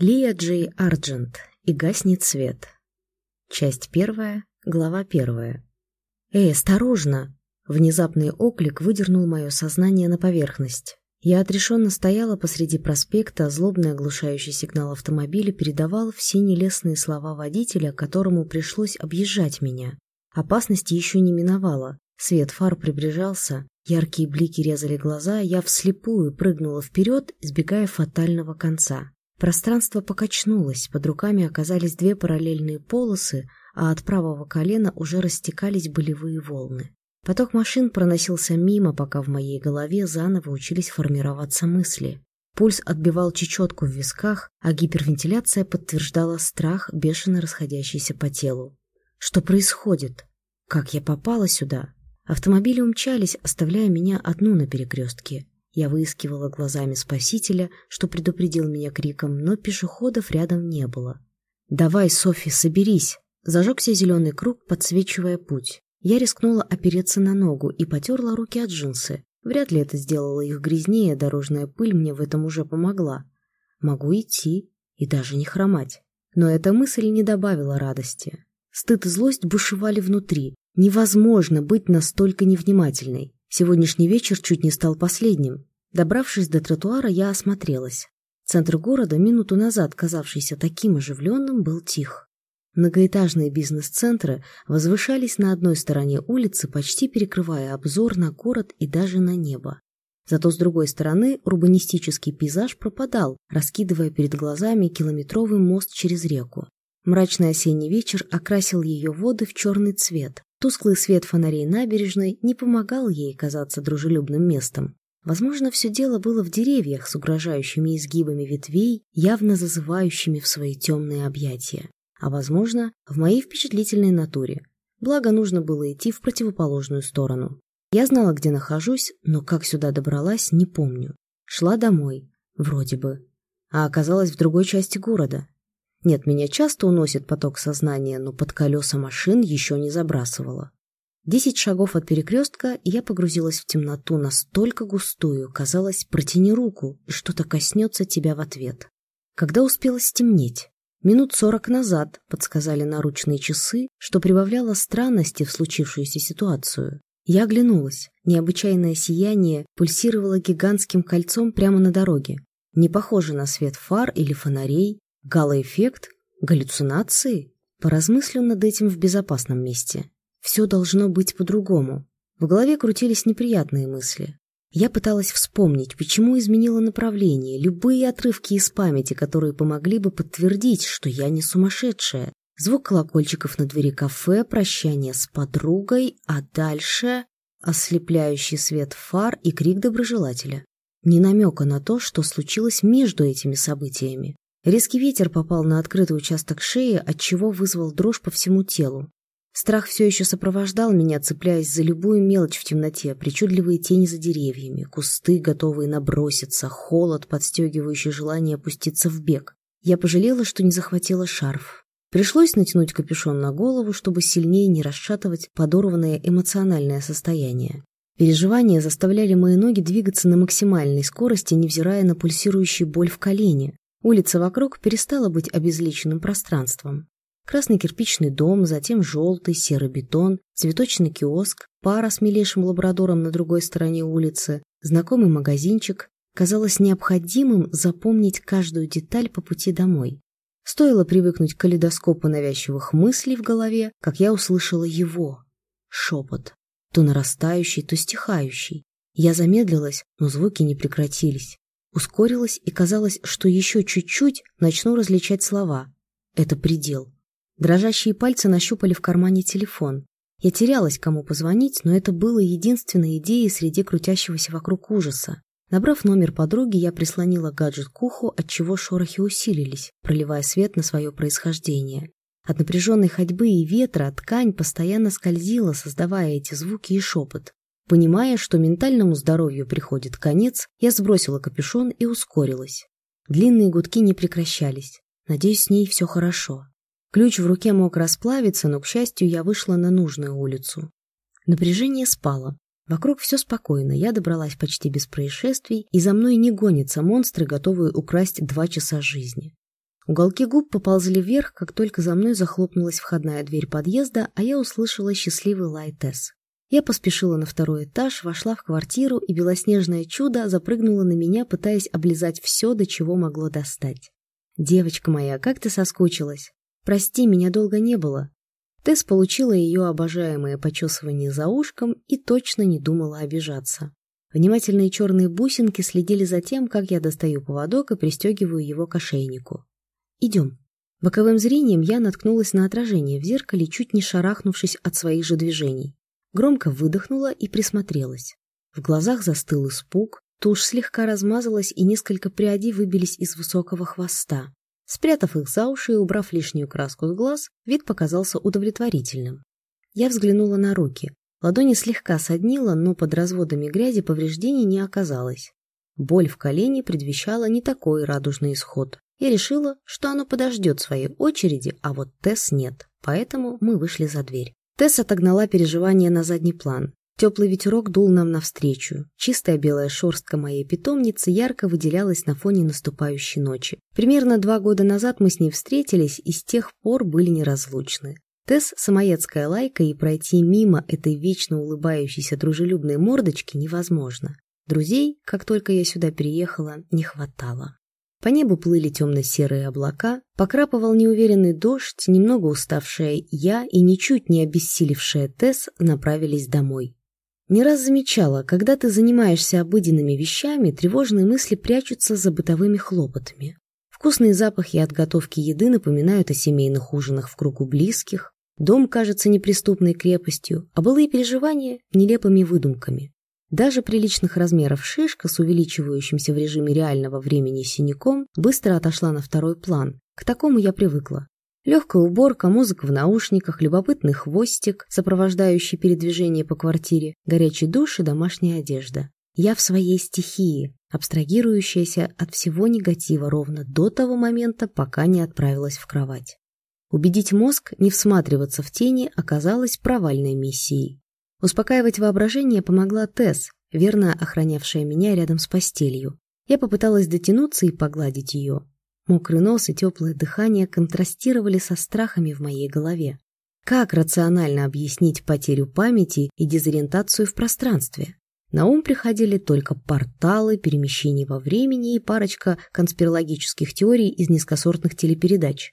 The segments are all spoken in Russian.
Лия Джей Арджент и гаснет свет. Часть первая, глава первая. «Эй, осторожно!» Внезапный оклик выдернул мое сознание на поверхность. Я отрешенно стояла посреди проспекта, злобный оглушающий сигнал автомобиля передавал все нелестные слова водителя, которому пришлось объезжать меня. Опасности еще не миновала. Свет фар приближался, яркие блики резали глаза, я вслепую прыгнула вперед, избегая фатального конца. Пространство покачнулось, под руками оказались две параллельные полосы, а от правого колена уже растекались болевые волны. Поток машин проносился мимо, пока в моей голове заново учились формироваться мысли. Пульс отбивал чечетку в висках, а гипервентиляция подтверждала страх, бешено расходящийся по телу. Что происходит? Как я попала сюда? Автомобили умчались, оставляя меня одну на перекрестке. Я выискивала глазами спасителя, что предупредил меня криком, но пешеходов рядом не было. «Давай, Софи, соберись!» Зажегся зеленый круг, подсвечивая путь. Я рискнула опереться на ногу и потерла руки от джинсы. Вряд ли это сделало их грязнее, дорожная пыль мне в этом уже помогла. Могу идти и даже не хромать. Но эта мысль не добавила радости. Стыд и злость бушевали внутри. Невозможно быть настолько невнимательной. Сегодняшний вечер чуть не стал последним. Добравшись до тротуара, я осмотрелась. Центр города, минуту назад казавшийся таким оживленным, был тих. Многоэтажные бизнес-центры возвышались на одной стороне улицы, почти перекрывая обзор на город и даже на небо. Зато с другой стороны урбанистический пейзаж пропадал, раскидывая перед глазами километровый мост через реку. Мрачный осенний вечер окрасил ее воды в черный цвет. Тусклый свет фонарей набережной не помогал ей казаться дружелюбным местом. Возможно, все дело было в деревьях с угрожающими изгибами ветвей, явно зазывающими в свои темные объятия. А возможно, в моей впечатлительной натуре. Благо, нужно было идти в противоположную сторону. Я знала, где нахожусь, но как сюда добралась, не помню. Шла домой, вроде бы. А оказалась в другой части города. Нет, меня часто уносит поток сознания, но под колеса машин еще не забрасывало. Десять шагов от перекрестка, и я погрузилась в темноту настолько густую, казалось, протяни руку, и что-то коснется тебя в ответ. Когда успело стемнеть? Минут сорок назад, подсказали наручные часы, что прибавляло странности в случившуюся ситуацию. Я оглянулась. Необычайное сияние пульсировало гигантским кольцом прямо на дороге. Не похоже на свет фар или фонарей. Галоэффект? Галлюцинации? Поразмыслю над этим в безопасном месте. Все должно быть по-другому. В голове крутились неприятные мысли. Я пыталась вспомнить, почему изменила направление, любые отрывки из памяти, которые помогли бы подтвердить, что я не сумасшедшая. Звук колокольчиков на двери кафе, прощание с подругой, а дальше ослепляющий свет фар и крик доброжелателя. Ни намека на то, что случилось между этими событиями. Резкий ветер попал на открытый участок шеи, отчего вызвал дрожь по всему телу. Страх все еще сопровождал меня, цепляясь за любую мелочь в темноте, причудливые тени за деревьями, кусты, готовые наброситься, холод, подстегивающий желание опуститься в бег. Я пожалела, что не захватила шарф. Пришлось натянуть капюшон на голову, чтобы сильнее не расшатывать подорванное эмоциональное состояние. Переживания заставляли мои ноги двигаться на максимальной скорости, невзирая на пульсирующую боль в колене. Улица вокруг перестала быть обезличенным пространством. Красный кирпичный дом, затем желтый, серый бетон, цветочный киоск, пара с милейшим лабрадором на другой стороне улицы, знакомый магазинчик. Казалось необходимым запомнить каждую деталь по пути домой. Стоило привыкнуть к калейдоскопу навязчивых мыслей в голове, как я услышала его. Шепот. То нарастающий, то стихающий. Я замедлилась, но звуки не прекратились. Ускорилась и казалось, что еще чуть-чуть начну различать слова. Это предел. Дрожащие пальцы нащупали в кармане телефон. Я терялась, кому позвонить, но это было единственной идеей среди крутящегося вокруг ужаса. Набрав номер подруги, я прислонила гаджет к уху, отчего шорохи усилились, проливая свет на свое происхождение. От напряженной ходьбы и ветра ткань постоянно скользила, создавая эти звуки и шепот. Понимая, что ментальному здоровью приходит конец, я сбросила капюшон и ускорилась. Длинные гудки не прекращались. Надеюсь, с ней все хорошо. Ключ в руке мог расплавиться, но, к счастью, я вышла на нужную улицу. Напряжение спало. Вокруг все спокойно, я добралась почти без происшествий, и за мной не гонятся монстры, готовые украсть два часа жизни. Уголки губ поползли вверх, как только за мной захлопнулась входная дверь подъезда, а я услышала счастливый лай Тесс. Я поспешила на второй этаж, вошла в квартиру, и белоснежное чудо запрыгнуло на меня, пытаясь облизать все, до чего могло достать. «Девочка моя, как ты соскучилась? Прости, меня долго не было». Тесс получила ее обожаемое почесывание за ушком и точно не думала обижаться. Внимательные черные бусинки следили за тем, как я достаю поводок и пристегиваю его к ошейнику. «Идем». Боковым зрением я наткнулась на отражение в зеркале, чуть не шарахнувшись от своих же движений. Громко выдохнула и присмотрелась. В глазах застыл испуг, тушь слегка размазалась и несколько прядей выбились из высокого хвоста. Спрятав их за уши и убрав лишнюю краску с глаз, вид показался удовлетворительным. Я взглянула на руки. Ладони слегка соднило, но под разводами грязи повреждений не оказалось. Боль в колене предвещала не такой радужный исход. Я решила, что оно подождет своей очереди, а вот Тесс нет, поэтому мы вышли за дверь. Тесс отогнала переживания на задний план. Теплый ветерок дул нам навстречу. Чистая белая шерстка моей питомницы ярко выделялась на фоне наступающей ночи. Примерно два года назад мы с ней встретились и с тех пор были неразлучны. Тесс – самоедская лайка, и пройти мимо этой вечно улыбающейся дружелюбной мордочки невозможно. Друзей, как только я сюда переехала, не хватало. По небу плыли темно-серые облака, покрапывал неуверенный дождь, немного уставшая я и ничуть не обессилевшая Тесс направились домой. Не раз замечала, когда ты занимаешься обыденными вещами, тревожные мысли прячутся за бытовыми хлопотами. Вкусные запахи от готовки еды напоминают о семейных ужинах в кругу близких, дом кажется неприступной крепостью, а былые переживания – нелепыми выдумками. Даже приличных размеров шишка с увеличивающимся в режиме реального времени синяком быстро отошла на второй план. К такому я привыкла. Легкая уборка, музыка в наушниках, любопытный хвостик, сопровождающий передвижение по квартире, горячий душ и домашняя одежда. Я в своей стихии, абстрагирующаяся от всего негатива ровно до того момента, пока не отправилась в кровать. Убедить мозг не всматриваться в тени оказалось провальной миссией. Успокаивать воображение помогла Тесс, верно охранявшая меня рядом с постелью. Я попыталась дотянуться и погладить ее. Мокрый нос и теплое дыхание контрастировали со страхами в моей голове. Как рационально объяснить потерю памяти и дезориентацию в пространстве? На ум приходили только порталы, перемещения во времени и парочка конспирологических теорий из низкосортных телепередач.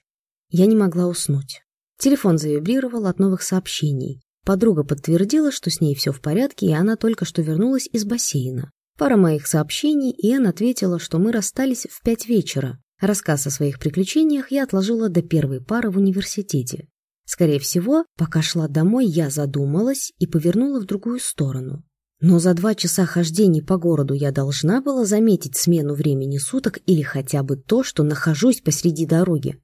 Я не могла уснуть. Телефон завибрировал от новых сообщений. Подруга подтвердила, что с ней все в порядке, и она только что вернулась из бассейна. Пара моих сообщений, и Энн ответила, что мы расстались в пять вечера. Рассказ о своих приключениях я отложила до первой пары в университете. Скорее всего, пока шла домой, я задумалась и повернула в другую сторону. Но за два часа хождений по городу я должна была заметить смену времени суток или хотя бы то, что нахожусь посреди дороги.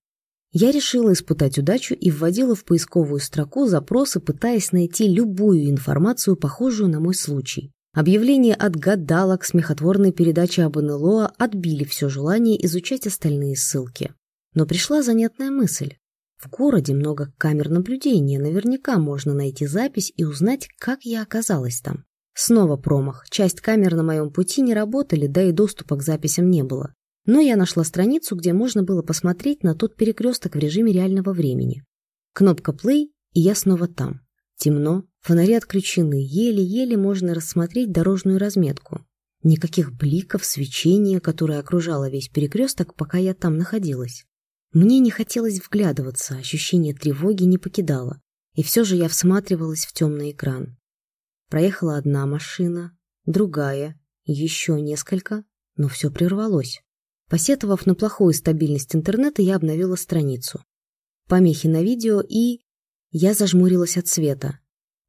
Я решила испытать удачу и вводила в поисковую строку запросы, пытаясь найти любую информацию, похожую на мой случай. Объявления от гадалок, смехотворной передачи об НЛО отбили все желание изучать остальные ссылки. Но пришла занятная мысль. В городе много камер наблюдения, наверняка можно найти запись и узнать, как я оказалась там. Снова промах. Часть камер на моем пути не работали, да и доступа к записям не было. Но я нашла страницу, где можно было посмотреть на тот перекресток в режиме реального времени. Кнопка play, и я снова там. Темно, фонари отключены, еле-еле можно рассмотреть дорожную разметку. Никаких бликов, свечения, которое окружало весь перекресток, пока я там находилась. Мне не хотелось вглядываться, ощущение тревоги не покидало. И все же я всматривалась в темный экран. Проехала одна машина, другая, еще несколько, но все прервалось. Посетовав на плохую стабильность интернета, я обновила страницу. Помехи на видео и... Я зажмурилась от света.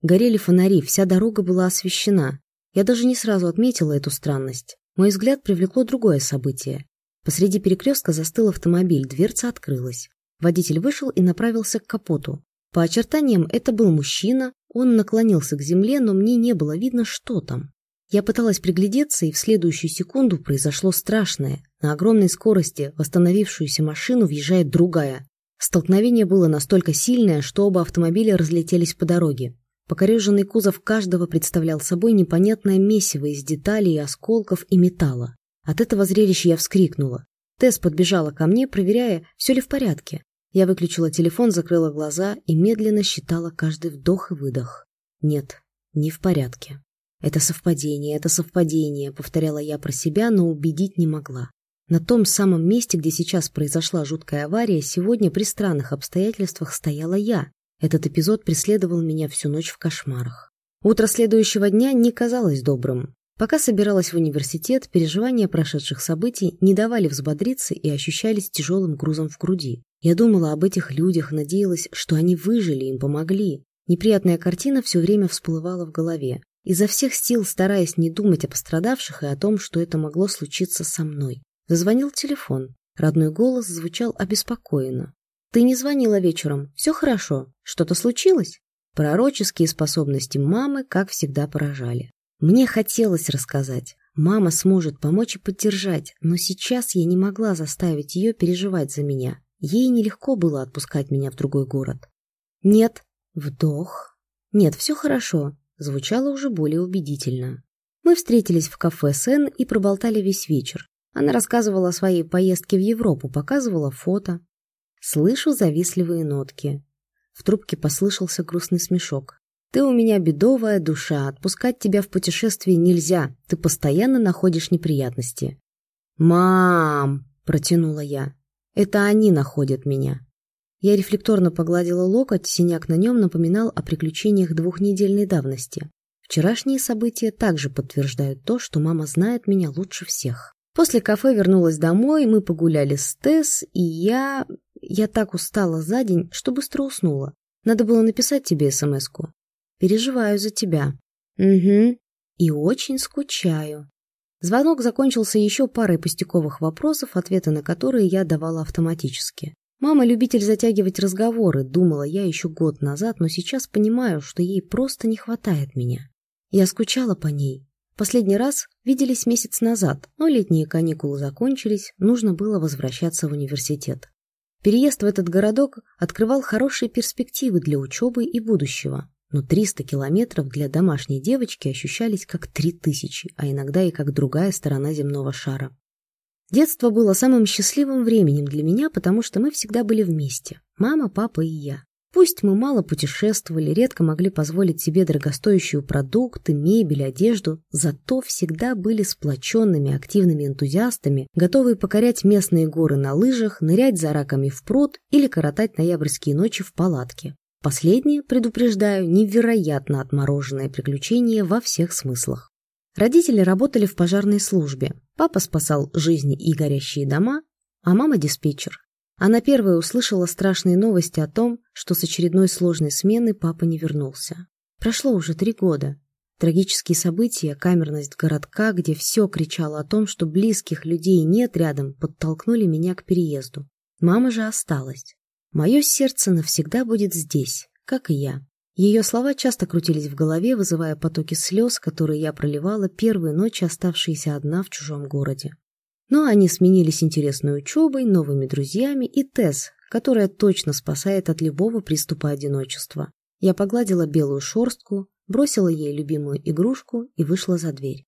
Горели фонари, вся дорога была освещена. Я даже не сразу отметила эту странность. Мой взгляд привлекло другое событие. Посреди перекрестка застыл автомобиль, дверца открылась. Водитель вышел и направился к капоту. По очертаниям это был мужчина, он наклонился к земле, но мне не было видно, что там. Я пыталась приглядеться, и в следующую секунду произошло страшное. На огромной скорости в остановившуюся машину въезжает другая. Столкновение было настолько сильное, что оба автомобиля разлетелись по дороге. Покореженный кузов каждого представлял собой непонятное месиво из деталей, осколков и металла. От этого зрелища я вскрикнула. Тесс подбежала ко мне, проверяя, все ли в порядке. Я выключила телефон, закрыла глаза и медленно считала каждый вдох и выдох. Нет, не в порядке. Это совпадение, это совпадение, повторяла я про себя, но убедить не могла. На том самом месте, где сейчас произошла жуткая авария, сегодня при странных обстоятельствах стояла я. Этот эпизод преследовал меня всю ночь в кошмарах. Утро следующего дня не казалось добрым. Пока собиралась в университет, переживания прошедших событий не давали взбодриться и ощущались тяжелым грузом в груди. Я думала об этих людях, надеялась, что они выжили, им помогли. Неприятная картина все время всплывала в голове. Изо всех сил стараясь не думать о пострадавших и о том, что это могло случиться со мной. Зазвонил телефон. Родной голос звучал обеспокоенно. «Ты не звонила вечером. Все хорошо. Что-то случилось?» Пророческие способности мамы, как всегда, поражали. Мне хотелось рассказать. Мама сможет помочь и поддержать, но сейчас я не могла заставить ее переживать за меня. Ей нелегко было отпускать меня в другой город. «Нет». Вдох. «Нет, все хорошо», звучало уже более убедительно. Мы встретились в кафе Сен и проболтали весь вечер. Она рассказывала о своей поездке в Европу, показывала фото. Слышу завистливые нотки. В трубке послышался грустный смешок. «Ты у меня бедовая душа, отпускать тебя в путешествие нельзя, ты постоянно находишь неприятности». «Мам!» – протянула я. «Это они находят меня». Я рефлекторно погладила локоть, синяк на нем напоминал о приключениях двухнедельной давности. Вчерашние события также подтверждают то, что мама знает меня лучше всех. После кафе вернулась домой, мы погуляли с Тесс, и я... Я так устала за день, что быстро уснула. Надо было написать тебе смс-ку. Переживаю за тебя. Угу. И очень скучаю. Звонок закончился еще парой пустяковых вопросов, ответы на которые я давала автоматически. Мама любитель затягивать разговоры, думала я еще год назад, но сейчас понимаю, что ей просто не хватает меня. Я скучала по ней, Последний раз виделись месяц назад, но летние каникулы закончились, нужно было возвращаться в университет. Переезд в этот городок открывал хорошие перспективы для учебы и будущего, но 300 километров для домашней девочки ощущались как 3000, а иногда и как другая сторона земного шара. Детство было самым счастливым временем для меня, потому что мы всегда были вместе – мама, папа и я. Пусть мы мало путешествовали, редко могли позволить себе дорогостоящие продукты, мебель, одежду, зато всегда были сплоченными, активными энтузиастами, готовые покорять местные горы на лыжах, нырять за раками в пруд или коротать ноябрьские ночи в палатке. Последнее, предупреждаю, невероятно отмороженное приключение во всех смыслах. Родители работали в пожарной службе. Папа спасал жизни и горящие дома, а мама – диспетчер. Она первая услышала страшные новости о том, что с очередной сложной смены папа не вернулся. Прошло уже три года. Трагические события, камерность городка, где все кричало о том, что близких людей нет рядом, подтолкнули меня к переезду. Мама же осталась. Мое сердце навсегда будет здесь, как и я. Ее слова часто крутились в голове, вызывая потоки слез, которые я проливала первые ночи, оставшиеся одна в чужом городе. Но они сменились интересной учебой, новыми друзьями и Тесс, которая точно спасает от любого приступа одиночества. Я погладила белую шорстку, бросила ей любимую игрушку и вышла за дверь.